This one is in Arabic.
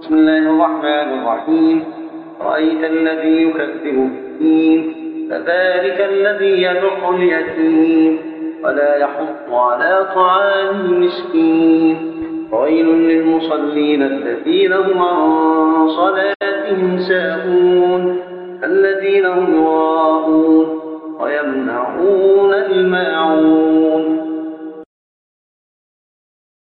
بسم الله الرحمن الرحيم. رأيت الذي يكذب بالدين فذلك الذي يدع اليتيم ولا يحط على طعام المسكين. ويل للمصلين الذين هم عن صلاتهم ساهون الذين هم راهون ويمنعون المال